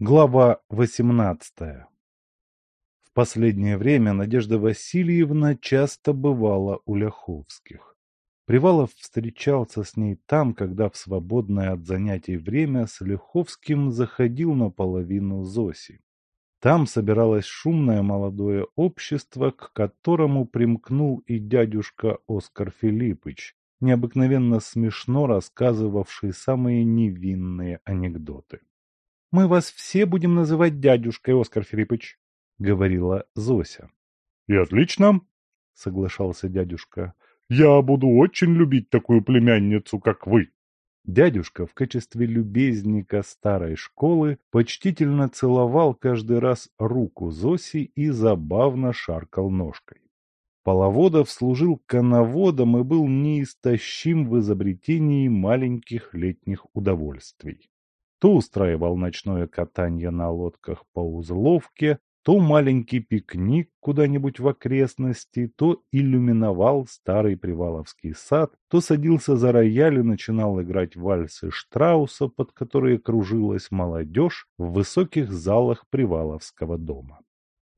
Глава восемнадцатая В последнее время Надежда Васильевна часто бывала у Ляховских. Привалов встречался с ней там, когда в свободное от занятий время с Ляховским заходил наполовину Зоси. Там собиралось шумное молодое общество, к которому примкнул и дядюшка Оскар Филиппыч, необыкновенно смешно рассказывавший самые невинные анекдоты. «Мы вас все будем называть дядюшкой, Оскар Филиппыч», — говорила Зося. «И отлично», — соглашался дядюшка. «Я буду очень любить такую племянницу, как вы». Дядюшка в качестве любезника старой школы почтительно целовал каждый раз руку Зоси и забавно шаркал ножкой. Половодов служил коноводом и был неистощим в изобретении маленьких летних удовольствий. То устраивал ночное катание на лодках по узловке, то маленький пикник куда-нибудь в окрестности, то иллюминовал старый Приваловский сад, то садился за рояль и начинал играть вальсы Штрауса, под которые кружилась молодежь в высоких залах Приваловского дома.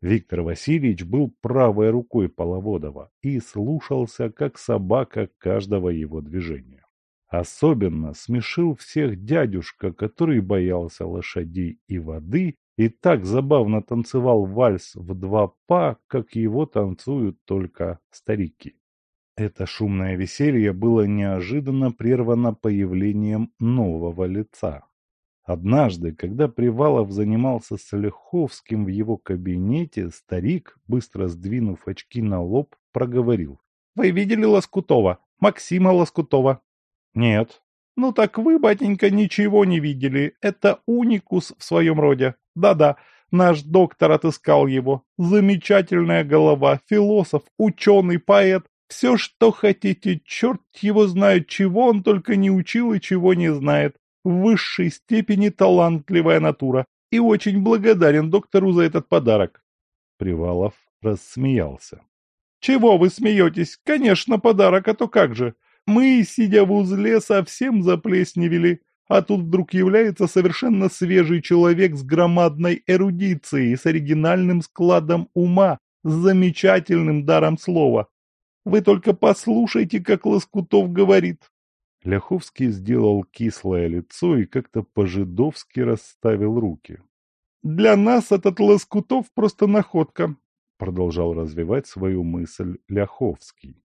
Виктор Васильевич был правой рукой Половодова и слушался, как собака, каждого его движения. Особенно смешил всех дядюшка, который боялся лошадей и воды и так забавно танцевал вальс в два па, как его танцуют только старики. Это шумное веселье было неожиданно прервано появлением нового лица. Однажды, когда Привалов занимался с Леховским в его кабинете, старик, быстро сдвинув очки на лоб, проговорил. — Вы видели Лоскутова? Максима Лоскутова? — Нет. — Ну так вы, батенька, ничего не видели. Это уникус в своем роде. Да-да, наш доктор отыскал его. Замечательная голова, философ, ученый, поэт. Все, что хотите, черт его знает, чего он только не учил и чего не знает. В высшей степени талантливая натура. И очень благодарен доктору за этот подарок. Привалов рассмеялся. «Чего вы смеетесь? Конечно, подарок, а то как же. Мы, сидя в узле, совсем заплесневели. А тут вдруг является совершенно свежий человек с громадной эрудицией, с оригинальным складом ума, с замечательным даром слова. Вы только послушайте, как Лоскутов говорит. Ляховский сделал кислое лицо и как-то по-жидовски расставил руки. «Для нас этот Лоскутов просто находка», — продолжал развивать свою мысль Ляховский.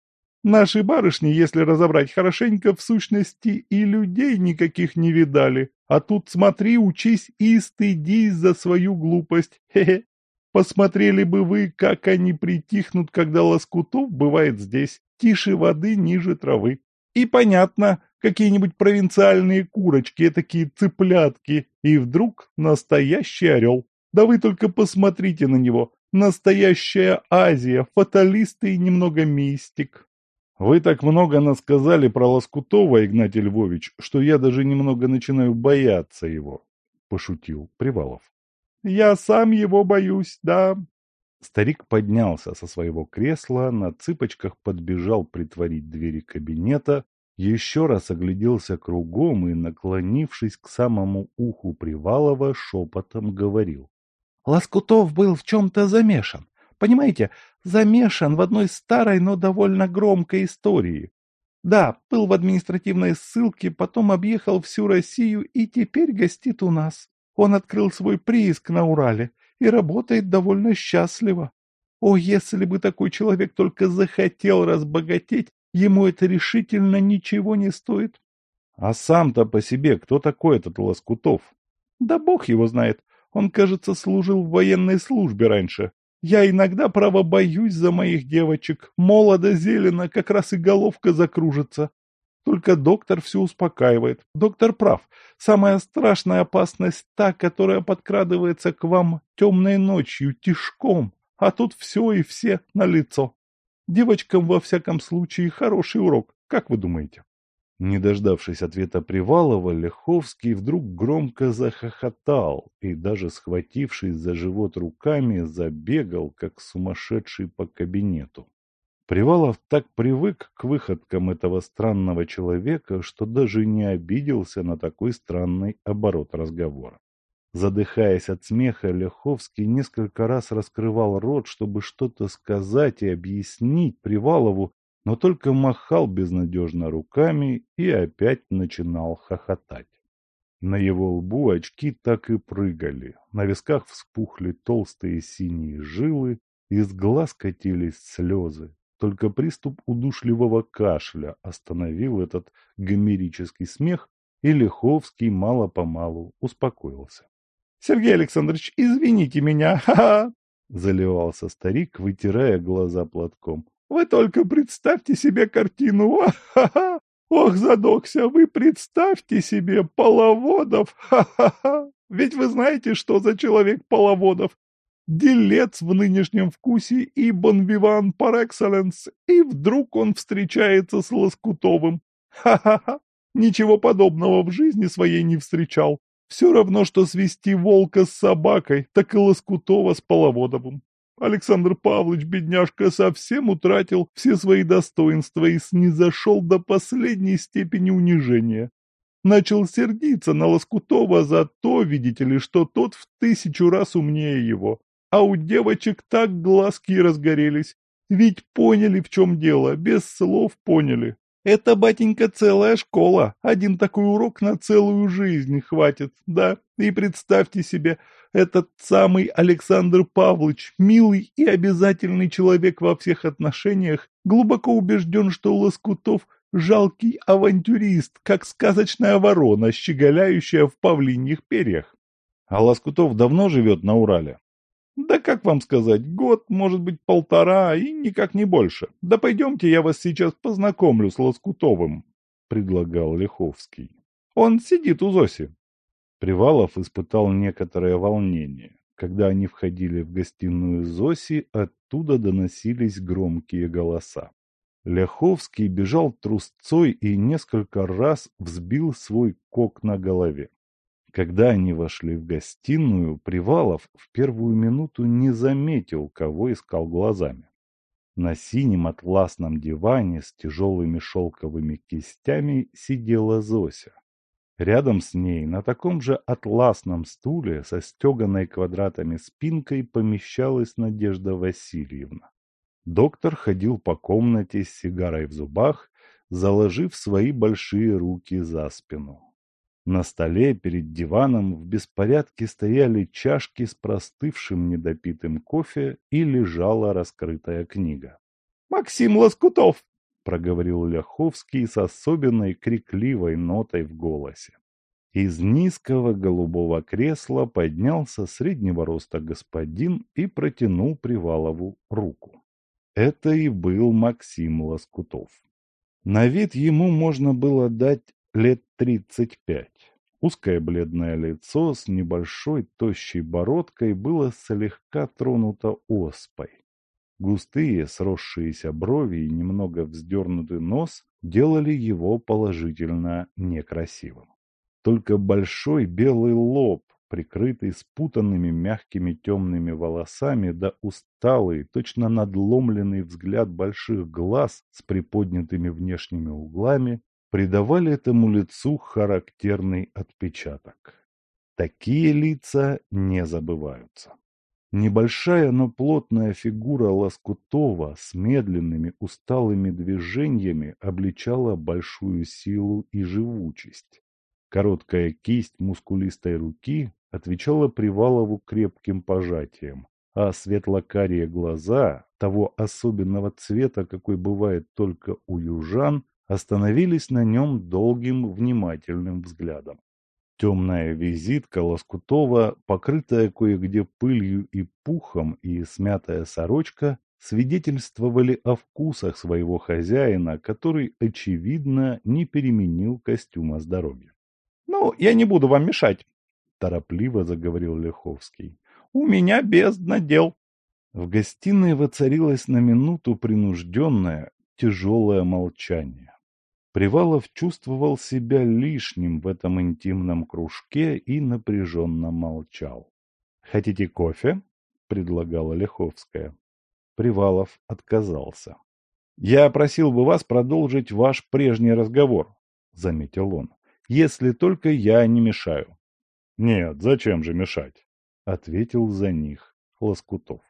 Наши барышни, если разобрать хорошенько, в сущности и людей никаких не видали. А тут смотри, учись и стыдись за свою глупость. Хе-хе. Посмотрели бы вы, как они притихнут, когда Лоскутов бывает здесь, тише воды, ниже травы. И понятно, какие-нибудь провинциальные курочки, такие цыплятки, и вдруг настоящий орел. Да вы только посмотрите на него. Настоящая Азия, фаталист и немного мистик. Вы так много насказали про Лоскутова, Игнатий Львович, что я даже немного начинаю бояться его, — пошутил Привалов. — Я сам его боюсь, да. Старик поднялся со своего кресла, на цыпочках подбежал притворить двери кабинета, еще раз огляделся кругом и, наклонившись к самому уху Привалова, шепотом говорил. — Лоскутов был в чем-то замешан. Понимаете, замешан в одной старой, но довольно громкой истории. Да, был в административной ссылке, потом объехал всю Россию и теперь гостит у нас. Он открыл свой прииск на Урале и работает довольно счастливо. О, если бы такой человек только захотел разбогатеть, ему это решительно ничего не стоит. А сам-то по себе кто такой этот Лоскутов? Да бог его знает. Он, кажется, служил в военной службе раньше. Я иногда, право, боюсь за моих девочек. Молодо зелено, как раз и головка закружится. Только доктор все успокаивает. Доктор прав. Самая страшная опасность та, которая подкрадывается к вам темной ночью, тишком. А тут все и все на лицо. Девочкам, во всяком случае, хороший урок. Как вы думаете? Не дождавшись ответа Привалова, Леховский вдруг громко захохотал и, даже схватившись за живот руками, забегал, как сумасшедший по кабинету. Привалов так привык к выходкам этого странного человека, что даже не обиделся на такой странный оборот разговора. Задыхаясь от смеха, Ляховский несколько раз раскрывал рот, чтобы что-то сказать и объяснить Привалову, но только махал безнадежно руками и опять начинал хохотать. На его лбу очки так и прыгали, на висках вспухли толстые синие жилы, из глаз катились слезы. Только приступ удушливого кашля остановил этот гомерический смех, и Лиховский мало-помалу успокоился. Сергей Александрович, извините меня, ха-ха!» Заливался старик, вытирая глаза платком. «Вы только представьте себе картину, ха-ха! Ох, задохся, вы представьте себе половодов, ха-ха-ха! Ведь вы знаете, что за человек половодов? Делец в нынешнем вкусе и бонвиван par excellence, и вдруг он встречается с Лоскутовым. Ха-ха-ха! Ничего подобного в жизни своей не встречал. Все равно, что свести волка с собакой, так и Лоскутова с Половодовым. Александр Павлович, бедняжка, совсем утратил все свои достоинства и снизошел до последней степени унижения. Начал сердиться на Лоскутова за то, видите ли, что тот в тысячу раз умнее его. А у девочек так глазки разгорелись. Ведь поняли, в чем дело, без слов поняли. Это, батенька, целая школа. Один такой урок на целую жизнь хватит, да. И представьте себе, этот самый Александр Павлович, милый и обязательный человек во всех отношениях, глубоко убежден, что Лоскутов – жалкий авантюрист, как сказочная ворона, щеголяющая в павлиньих перьях. А Лоскутов давно живет на Урале? Да как вам сказать, год, может быть, полтора и никак не больше. Да пойдемте, я вас сейчас познакомлю с Лоскутовым, предлагал Лиховский. Он сидит у Зоси. Привалов испытал некоторое волнение. Когда они входили в гостиную Зоси, оттуда доносились громкие голоса. Ляховский бежал трусцой и несколько раз взбил свой кок на голове. Когда они вошли в гостиную, Привалов в первую минуту не заметил, кого искал глазами. На синем атласном диване с тяжелыми шелковыми кистями сидела Зося. Рядом с ней на таком же атласном стуле со стеганой квадратами спинкой помещалась Надежда Васильевна. Доктор ходил по комнате с сигарой в зубах, заложив свои большие руки за спину. На столе перед диваном в беспорядке стояли чашки с простывшим недопитым кофе и лежала раскрытая книга. «Максим Лоскутов!» — проговорил Ляховский с особенной крикливой нотой в голосе. Из низкого голубого кресла поднялся среднего роста господин и протянул Привалову руку. Это и был Максим Лоскутов. На вид ему можно было дать лет тридцать пять. Узкое бледное лицо с небольшой тощей бородкой было слегка тронуто оспой. Густые сросшиеся брови и немного вздернутый нос делали его положительно некрасивым. Только большой белый лоб, прикрытый спутанными мягкими темными волосами, да усталый, точно надломленный взгляд больших глаз с приподнятыми внешними углами, придавали этому лицу характерный отпечаток. Такие лица не забываются. Небольшая, но плотная фигура Лоскутова с медленными усталыми движениями обличала большую силу и живучесть. Короткая кисть мускулистой руки отвечала Привалову крепким пожатием, а светло-карие глаза, того особенного цвета, какой бывает только у южан, остановились на нем долгим внимательным взглядом. Темная визитка Лоскутова, покрытая кое-где пылью и пухом и смятая сорочка, свидетельствовали о вкусах своего хозяина, который, очевидно, не переменил костюма здоровья. «Ну, я не буду вам мешать», — торопливо заговорил Леховский. «У меня бездна дел». В гостиной воцарилось на минуту принужденное, тяжелое молчание. Привалов чувствовал себя лишним в этом интимном кружке и напряженно молчал. «Хотите кофе?» – предлагала Леховская. Привалов отказался. «Я просил бы вас продолжить ваш прежний разговор», – заметил он, – «если только я не мешаю». Нет, зачем же мешать? Ответил за них Лоскутов.